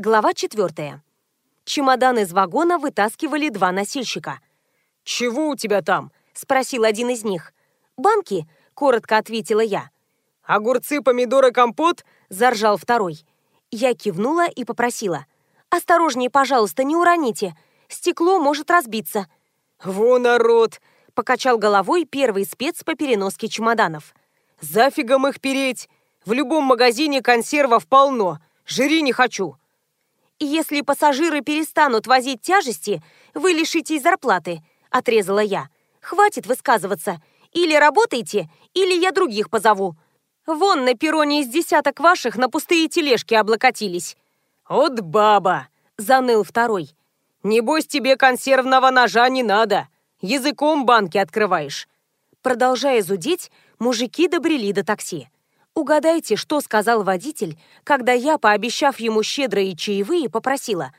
Глава четвертая. Чемодан из вагона вытаскивали два носильщика. «Чего у тебя там?» — спросил один из них. «Банки», — коротко ответила я. «Огурцы, помидоры, компот?» — заржал второй. Я кивнула и попросила. «Осторожнее, пожалуйста, не уроните. Стекло может разбиться». «Во народ!» — покачал головой первый спец по переноске чемоданов. «Зафигом их переть! В любом магазине консервов полно. Жри не хочу!» «Если пассажиры перестанут возить тяжести, вы лишитесь зарплаты», — отрезала я. «Хватит высказываться. Или работайте, или я других позову. Вон на перроне из десяток ваших на пустые тележки облокотились». «От баба!» — заныл второй. «Небось тебе консервного ножа не надо. Языком банки открываешь». Продолжая зудеть, мужики добрели до такси. Угадайте, что сказал водитель, когда я, пообещав ему щедрые чаевые, попросила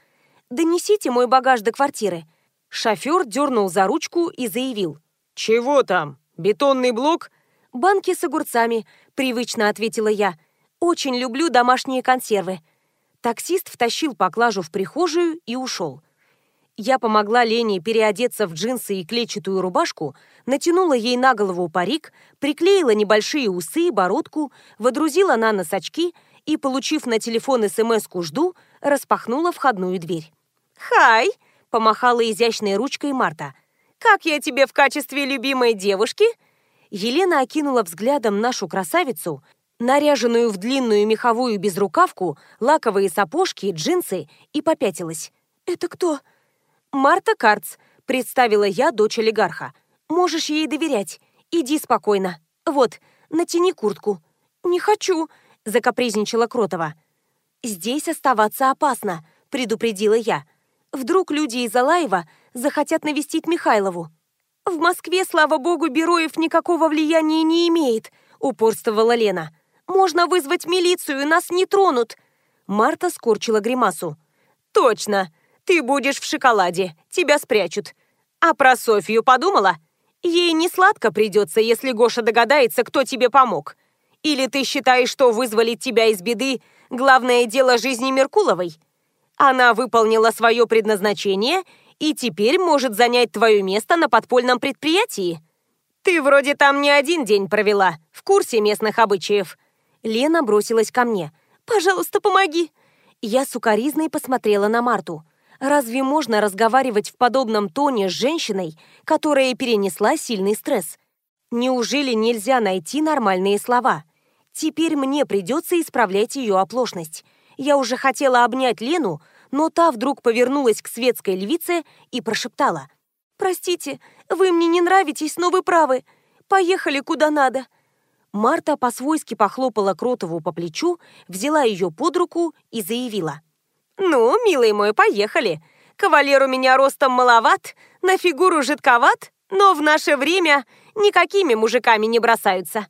«Донесите мой багаж до квартиры». Шофер дернул за ручку и заявил «Чего там? Бетонный блок?» «Банки с огурцами», — привычно ответила я. «Очень люблю домашние консервы». Таксист втащил поклажу в прихожую и ушел. Я помогла Лене переодеться в джинсы и клетчатую рубашку, натянула ей на голову парик, приклеила небольшие усы и бородку, водрузила на нос очки и, получив на телефон СМС-ку «Жду», распахнула входную дверь. «Хай!» — помахала изящной ручкой Марта. «Как я тебе в качестве любимой девушки?» Елена окинула взглядом нашу красавицу, наряженную в длинную меховую безрукавку, лаковые сапожки, джинсы, и попятилась. «Это кто?» «Марта Карц», — представила я дочь олигарха. «Можешь ей доверять. Иди спокойно. Вот, натяни куртку». «Не хочу», — закапризничала Кротова. «Здесь оставаться опасно», — предупредила я. «Вдруг люди из Алаева захотят навестить Михайлову». «В Москве, слава богу, Бероев никакого влияния не имеет», — упорствовала Лена. «Можно вызвать милицию, нас не тронут». Марта скорчила гримасу. «Точно. Ты будешь в шоколаде, тебя спрячут. А про Софью подумала? Ей не сладко придется, если Гоша догадается, кто тебе помог. Или ты считаешь, что вызволить тебя из беды – главное дело жизни Меркуловой? Она выполнила свое предназначение и теперь может занять твое место на подпольном предприятии. Ты вроде там не один день провела, в курсе местных обычаев. Лена бросилась ко мне. «Пожалуйста, помоги!» Я сукоризной посмотрела на Марту. Разве можно разговаривать в подобном тоне с женщиной, которая перенесла сильный стресс? Неужели нельзя найти нормальные слова? Теперь мне придется исправлять ее оплошность. Я уже хотела обнять Лену, но та вдруг повернулась к светской львице и прошептала. «Простите, вы мне не нравитесь, но вы правы. Поехали куда надо». Марта по-свойски похлопала Кротову по плечу, взяла ее под руку и заявила. «Ну, милый мой, поехали. Кавалер у меня ростом маловат, на фигуру жидковат, но в наше время никакими мужиками не бросаются».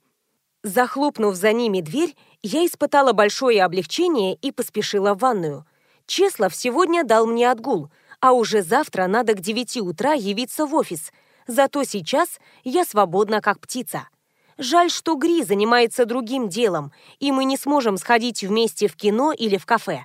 Захлопнув за ними дверь, я испытала большое облегчение и поспешила в ванную. Чеслов сегодня дал мне отгул, а уже завтра надо к девяти утра явиться в офис. Зато сейчас я свободна как птица. Жаль, что Гри занимается другим делом, и мы не сможем сходить вместе в кино или в кафе.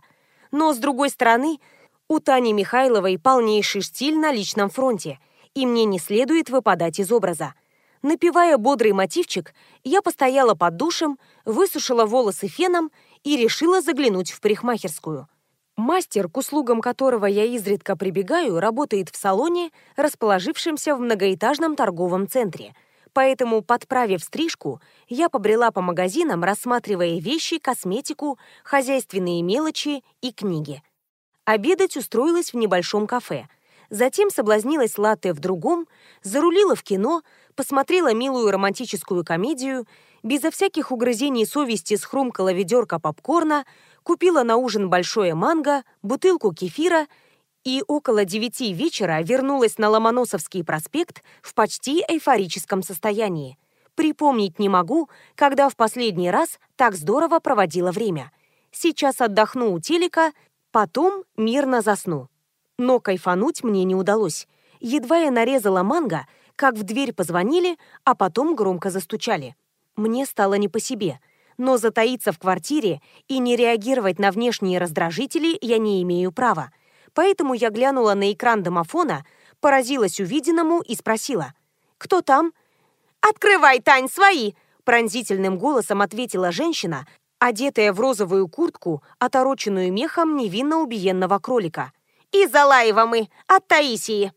Но, с другой стороны, у Тани Михайловой полнейший штиль на личном фронте, и мне не следует выпадать из образа. Напевая бодрый мотивчик, я постояла под душем, высушила волосы феном и решила заглянуть в парикмахерскую. Мастер, к услугам которого я изредка прибегаю, работает в салоне, расположившемся в многоэтажном торговом центре. Поэтому, подправив стрижку, я побрела по магазинам, рассматривая вещи, косметику, хозяйственные мелочи и книги. Обедать устроилась в небольшом кафе. Затем соблазнилась латте в другом, зарулила в кино, посмотрела милую романтическую комедию, безо всяких угрызений совести схрумкала ведерко попкорна, купила на ужин большое манго, бутылку кефира и около девяти вечера вернулась на Ломоносовский проспект в почти эйфорическом состоянии. Припомнить не могу, когда в последний раз так здорово проводила время. Сейчас отдохну у телека, потом мирно засну. Но кайфануть мне не удалось. Едва я нарезала манго, как в дверь позвонили, а потом громко застучали. Мне стало не по себе. но затаиться в квартире и не реагировать на внешние раздражители я не имею права. Поэтому я глянула на экран домофона, поразилась увиденному и спросила. «Кто там?» «Открывай, Тань, свои!» Пронзительным голосом ответила женщина, одетая в розовую куртку, отороченную мехом невинно убиенного кролика. «Из Алаева мы, от Таисии!»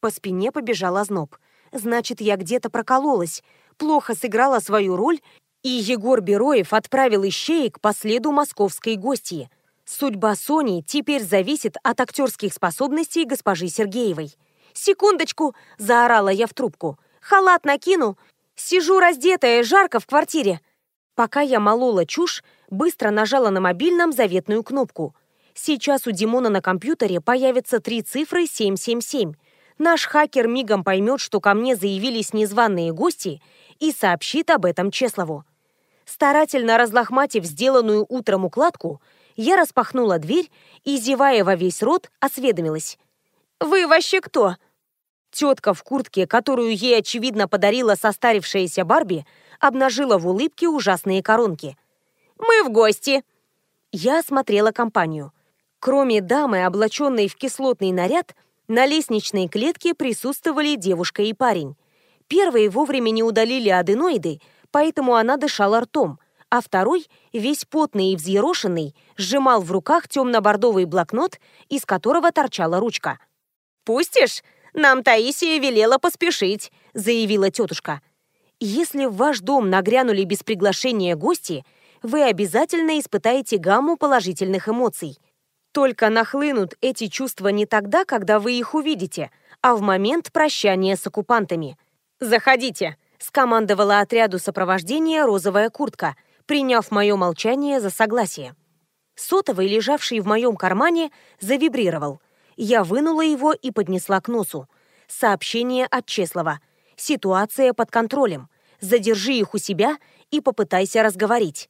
По спине побежал озноб. Значит, я где-то прокололась, плохо сыграла свою роль, и Егор Бероев отправил ищеек по следу московской гостьи. Судьба Сони теперь зависит от актерских способностей госпожи Сергеевой. «Секундочку!» – заорала я в трубку. «Халат накину! Сижу раздетая, жарко в квартире!» Пока я молола чушь, быстро нажала на мобильном заветную кнопку. Сейчас у Димона на компьютере появятся три цифры 777. Наш хакер мигом поймет, что ко мне заявились незваные гости и сообщит об этом Чеслову. Старательно разлохматив сделанную утром укладку, я распахнула дверь и, зевая во весь рот, осведомилась. «Вы вообще кто?» Тетка в куртке, которую ей, очевидно, подарила состарившаяся Барби, обнажила в улыбке ужасные коронки. «Мы в гости!» Я осмотрела компанию. Кроме дамы, облаченной в кислотный наряд, на лестничной клетке присутствовали девушка и парень. Первые вовремя не удалили аденоиды, поэтому она дышала ртом, а второй, весь потный и взъерошенный, сжимал в руках темно-бордовый блокнот, из которого торчала ручка. «Пустишь? Нам Таисия велела поспешить», — заявила тетушка. «Если в ваш дом нагрянули без приглашения гости, вы обязательно испытаете гамму положительных эмоций. Только нахлынут эти чувства не тогда, когда вы их увидите, а в момент прощания с оккупантами. «Заходите», — скомандовала отряду сопровождения розовая куртка, приняв мое молчание за согласие. Сотовый, лежавший в моем кармане, завибрировал — я вынула его и поднесла к носу. Сообщение от Чеслова. Ситуация под контролем. Задержи их у себя и попытайся разговорить.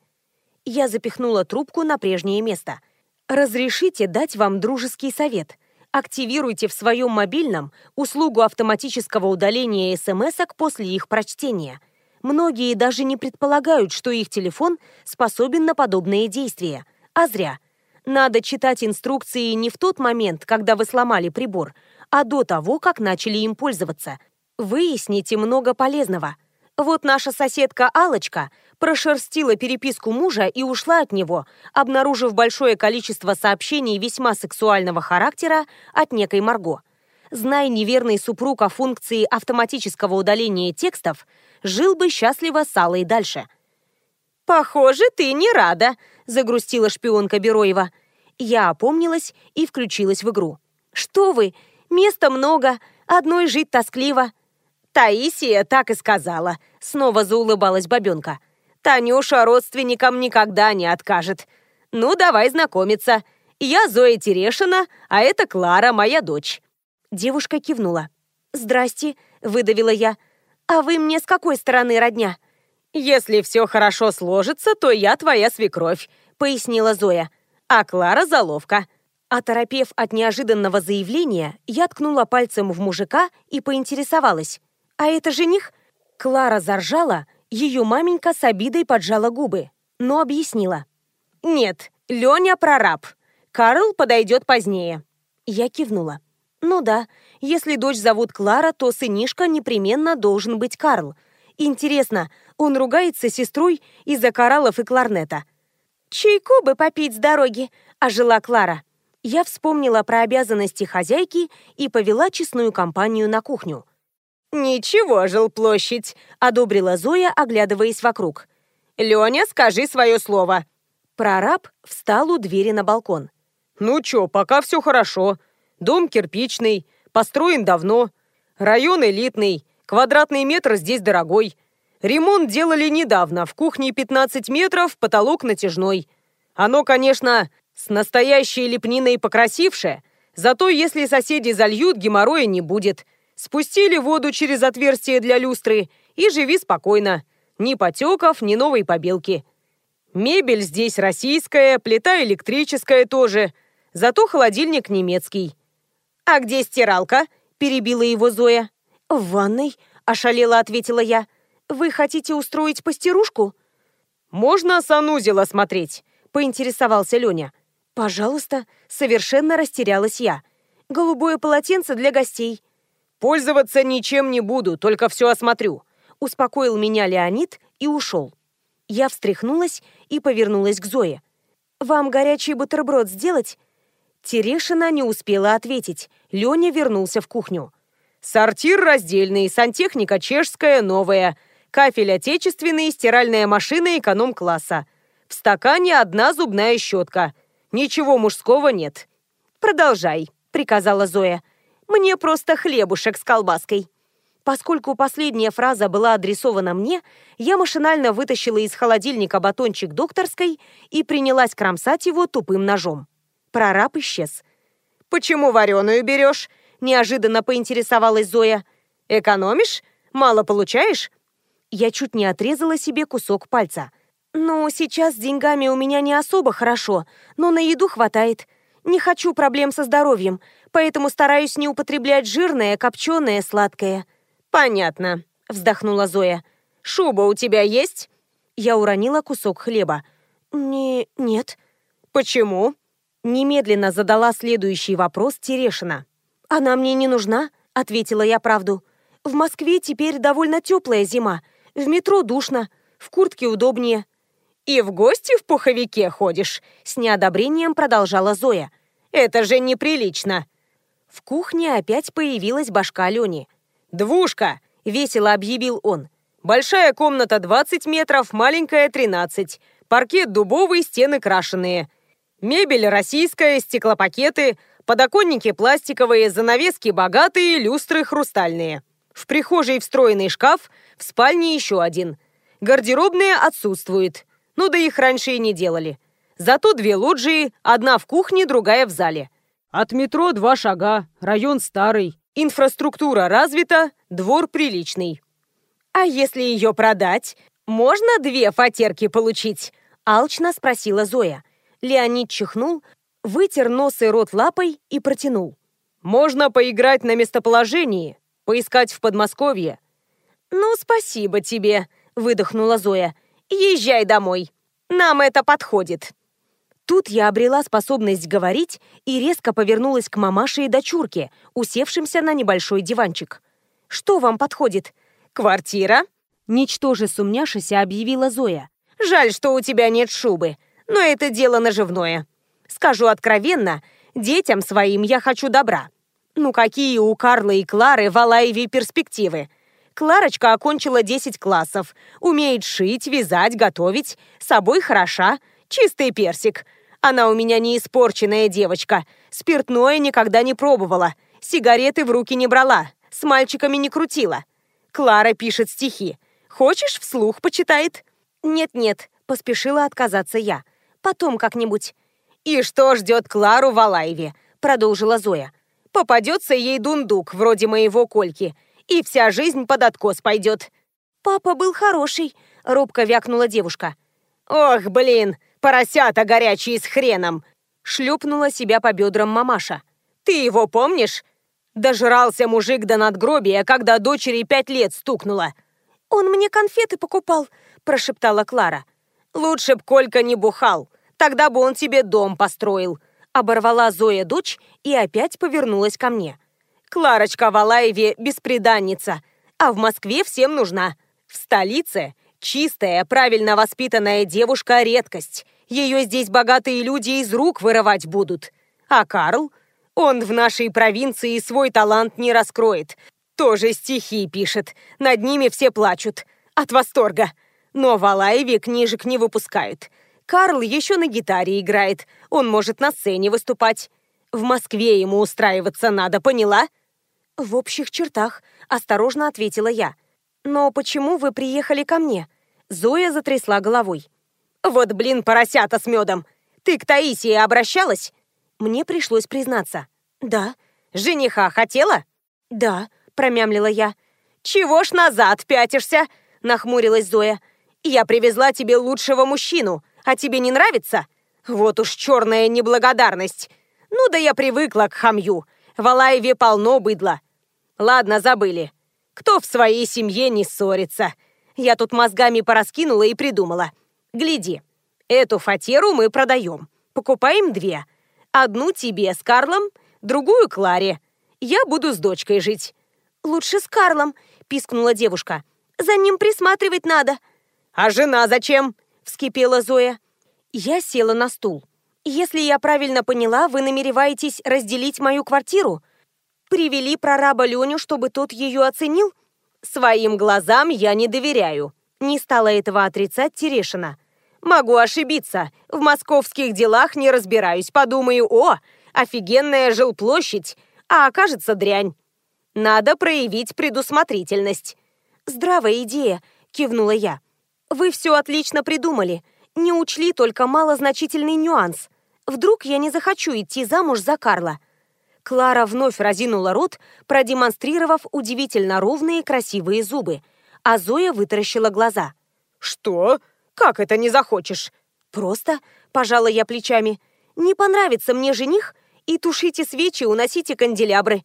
Я запихнула трубку на прежнее место. Разрешите дать вам дружеский совет. Активируйте в своем мобильном услугу автоматического удаления смс после их прочтения. Многие даже не предполагают, что их телефон способен на подобные действия. А зря – надо читать инструкции не в тот момент, когда вы сломали прибор, а до того, как начали им пользоваться. Выясните много полезного. Вот наша соседка Алочка прошерстила переписку мужа и ушла от него, обнаружив большое количество сообщений весьма сексуального характера от некой Марго. Зная неверный супруг о функции автоматического удаления текстов, жил бы счастливо с Аллой дальше. «Похоже, ты не рада», загрустила шпионка Бероева. Я опомнилась и включилась в игру. «Что вы? Места много, одной жить тоскливо». «Таисия так и сказала», — снова заулыбалась бабенка. «Танюша родственникам никогда не откажет. Ну, давай знакомиться. Я Зоя Терешина, а это Клара, моя дочь». Девушка кивнула. «Здрасте», — выдавила я. «А вы мне с какой стороны родня?» «Если все хорошо сложится, то я твоя свекровь», — пояснила Зоя. «А Клара — заловка». Оторопев от неожиданного заявления, я ткнула пальцем в мужика и поинтересовалась. «А это жених?» Клара заржала, ее маменька с обидой поджала губы, но объяснила. «Нет, Леня прораб. Карл подойдет позднее». Я кивнула. «Ну да, если дочь зовут Клара, то сынишка непременно должен быть Карл. Интересно, он ругается с сестрой из-за кораллов и кларнета. «Чайку бы попить с дороги», – ожила Клара. Я вспомнила про обязанности хозяйки и повела честную компанию на кухню. «Ничего, жилплощадь», – одобрила Зоя, оглядываясь вокруг. «Леня, скажи свое слово». Прораб встал у двери на балкон. «Ну чё, пока все хорошо. Дом кирпичный, построен давно. Район элитный, квадратный метр здесь дорогой. Ремонт делали недавно, в кухне 15 метров, потолок натяжной. Оно, конечно, с настоящей лепниной покрасившее, зато если соседи зальют, геморроя не будет. Спустили воду через отверстие для люстры и живи спокойно. Ни потеков, ни новой побелки. Мебель здесь российская, плита электрическая тоже, зато холодильник немецкий. «А где стиралка?» – перебила его Зоя. «В ванной», – ошалела ответила я. Вы хотите устроить постирушку? «Можно санузел осмотреть?» — поинтересовался Леня. «Пожалуйста», — совершенно растерялась я. «Голубое полотенце для гостей». «Пользоваться ничем не буду, только все осмотрю», — успокоил меня Леонид и ушел. Я встряхнулась и повернулась к Зое. «Вам горячий бутерброд сделать?» Терешина не успела ответить. Леня вернулся в кухню. «Сортир раздельный, сантехника чешская, новая, кафель отечественный, стиральная машина эконом-класса. В стакане одна зубная щетка. Ничего мужского нет. Продолжай», — приказала Зоя. «Мне просто хлебушек с колбаской». Поскольку последняя фраза была адресована мне, я машинально вытащила из холодильника батончик докторской и принялась кромсать его тупым ножом. Прораб исчез. «Почему вареную берешь?» – неожиданно поинтересовалась Зоя. «Экономишь? Мало получаешь?» Я чуть не отрезала себе кусок пальца. «Ну, сейчас с деньгами у меня не особо хорошо, но на еду хватает. Не хочу проблем со здоровьем, поэтому стараюсь не употреблять жирное, копченое, сладкое». «Понятно», – вздохнула Зоя. «Шуба у тебя есть?» Я уронила кусок хлеба. «Не... нет». «Почему?» Немедленно задала следующий вопрос Терешина. «Она мне не нужна», — ответила я правду. «В Москве теперь довольно теплая зима. В метро душно, в куртке удобнее». «И в гости в пуховике ходишь?» — с неодобрением продолжала Зоя. «Это же неприлично!» В кухне опять появилась башка Лени. «Двушка!» — весело объявил он. «Большая комната 20 метров, маленькая 13. Паркет дубовый, стены крашеные. Мебель российская, стеклопакеты, подоконники пластиковые, занавески богатые, люстры хрустальные. В прихожей встроенный шкаф, в спальне еще один. Гардеробные отсутствует. Ну да их раньше и не делали. Зато две лоджии, одна в кухне, другая в зале. От метро два шага, район старый. Инфраструктура развита, двор приличный. А если ее продать, можно две фатерки получить? Алчно спросила Зоя. Леонид чихнул, вытер нос и рот лапой и протянул. «Можно поиграть на местоположении, поискать в Подмосковье». «Ну, спасибо тебе», — выдохнула Зоя. «Езжай домой. Нам это подходит». Тут я обрела способность говорить и резко повернулась к мамаше и дочурке, усевшимся на небольшой диванчик. «Что вам подходит?» «Квартира?» Ничтоже сумняшися объявила Зоя. «Жаль, что у тебя нет шубы но это дело наживное. Скажу откровенно, детям своим я хочу добра. Ну какие у Карлы и Клары в Алаеве перспективы? Кларочка окончила 10 классов, умеет шить, вязать, готовить, собой хороша, чистый персик. Она у меня не испорченная девочка, спиртное никогда не пробовала, сигареты в руки не брала, с мальчиками не крутила. Клара пишет стихи. Хочешь, вслух почитает? Нет-нет, поспешила отказаться я. Потом как-нибудь». «И что ждет Клару в Алаеве?» – продолжила Зоя. «Попадется ей дундук, вроде моего Кольки, и вся жизнь под откос пойдет». «Папа был хороший», – робко вякнула девушка. «Ох, блин, поросята горячие с хреном!» – шлепнула себя по бедрам мамаша. «Ты его помнишь? Дожрался мужик до надгробия, когда дочери пять лет стукнуло». «Он мне конфеты покупал», – прошептала Клара. «Лучше б Колька не бухал. Тогда бы он тебе дом построил», — оборвала Зоя дочь и опять повернулась ко мне. «Кларочка в Алаеве бесприданница, а в Москве всем нужна. В столице чистая, правильно воспитанная девушка — редкость. Ее здесь богатые люди из рук вырывать будут. А Карл? Он в нашей провинции свой талант не раскроет. Тоже стихи пишет. Над ними все плачут. От восторга. Но в Алаеве книжек не выпускают. Карл еще на гитаре играет. Он может на сцене выступать. В Москве ему устраиваться надо, поняла?» «В общих чертах», — осторожно ответила я. «Но почему вы приехали ко мне?» Зоя затрясла головой. «Вот, блин, поросята с медом! Ты к Таисии обращалась?» Мне пришлось признаться. «Да». «Жениха хотела?» «Да», — промямлила я. «Чего ж назад пятишься?» — нахмурилась Зоя. «Я привезла тебе лучшего мужчину. А тебе не нравится? Вот уж черная неблагодарность. Ну да я привыкла к хамью. В Алаеве полно быдла. Ладно, забыли. Кто в своей семье не ссорится? Я тут мозгами пораскинула и придумала. Гляди, эту фатеру мы продаем. Покупаем две. Одну тебе с Карлом, другую Кларе. Я буду с дочкой жить». «Лучше с Карлом», — пискнула девушка. «За ним присматривать надо». «А жена зачем?» — вскипела Зоя. Я села на стул. «Если я правильно поняла, вы намереваетесь разделить мою квартиру? Привели прораба Леню, чтобы тот ее оценил?» «Своим глазам я не доверяю», — не стала этого отрицать Терешина. «Могу ошибиться. В московских делах не разбираюсь. Подумаю, о, офигенная жилплощадь, а окажется дрянь. Надо проявить предусмотрительность». «Здравая идея», — кивнула я. «Вы все отлично придумали. Не учли только малозначительный нюанс. Вдруг я не захочу идти замуж за Карла». Клара вновь разинула рот, продемонстрировав удивительно ровные красивые зубы, а Зоя вытаращила глаза. «Что? Как это не захочешь?» «Просто», — пожала я плечами, — «не понравится мне жених, и тушите свечи, уносите канделябры».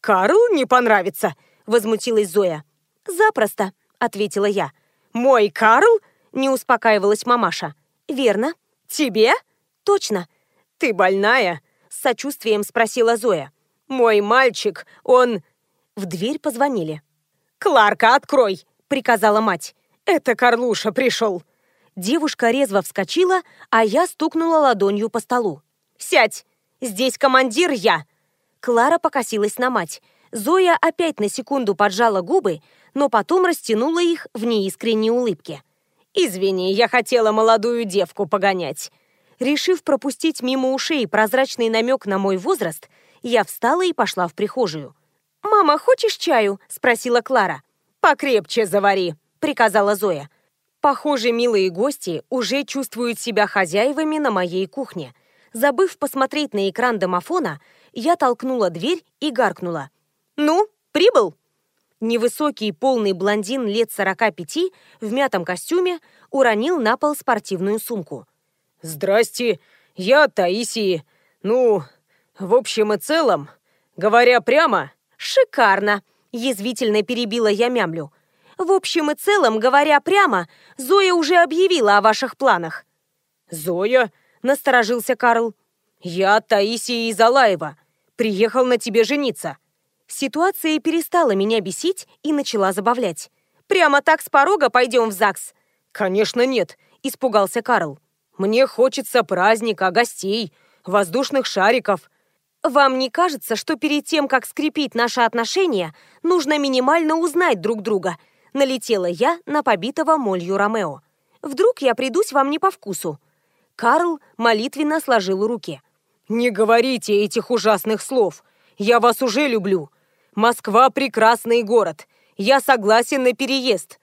«Карл не понравится», — возмутилась Зоя. «Запросто», — ответила я. «Мой Карл?» — не успокаивалась мамаша. «Верно». «Тебе?» «Точно». «Ты больная?» — с сочувствием спросила Зоя. «Мой мальчик, он...» В дверь позвонили. «Кларка, открой!» — приказала мать. «Это Карлуша пришел». Девушка резво вскочила, а я стукнула ладонью по столу. «Сядь! Здесь командир я!» Клара покосилась на мать. Зоя опять на секунду поджала губы, но потом растянула их в неискренней улыбке. «Извини, я хотела молодую девку погонять». Решив пропустить мимо ушей прозрачный намек на мой возраст, я встала и пошла в прихожую. «Мама, хочешь чаю?» – спросила Клара. «Покрепче завари», – приказала Зоя. Похоже, милые гости уже чувствуют себя хозяевами на моей кухне. Забыв посмотреть на экран домофона, я толкнула дверь и гаркнула. «Ну, прибыл?» Невысокий полный блондин лет 45 в мятом костюме уронил на пол спортивную сумку. «Здрасте, я Таисии. Ну, в общем и целом, говоря прямо...» «Шикарно!» – язвительно перебила я мямлю. «В общем и целом, говоря прямо, Зоя уже объявила о ваших планах». «Зоя?» – насторожился Карл. «Я Таисия Изалаева. Приехал на тебе жениться». Ситуация перестала меня бесить и начала забавлять. «Прямо так с порога пойдем в ЗАГС?» «Конечно нет», — испугался Карл. «Мне хочется праздника, гостей, воздушных шариков». «Вам не кажется, что перед тем, как скрепить наши отношения, нужно минимально узнать друг друга?» Налетела я на побитого молью Ромео. «Вдруг я придусь вам не по вкусу?» Карл молитвенно сложил руки. «Не говорите этих ужасных слов. Я вас уже люблю. Москва – прекрасный город. Я согласен на переезд».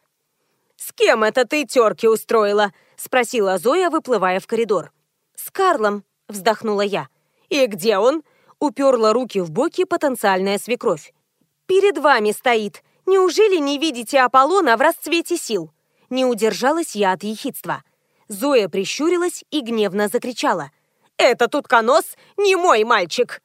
«С кем это ты терки устроила?» – спросила Зоя, выплывая в коридор. «С Карлом», – вздохнула я. «И где он?» – уперла руки в боки потенциальная свекровь. «Перед вами стоит. Неужели не видите Аполлона в расцвете сил?» Не удержалась я от ехидства. Зоя прищурилась и гневно закричала. «Этот утконос не мой мальчик!»